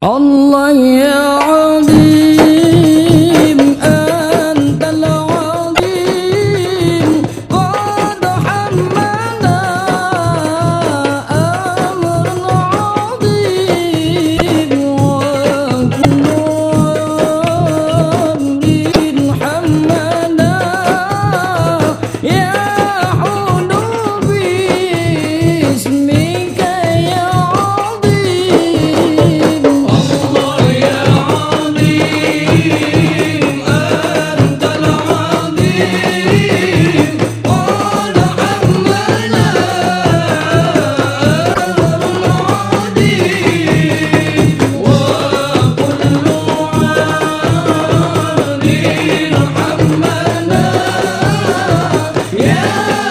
Allah Yeah.